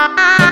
Ah.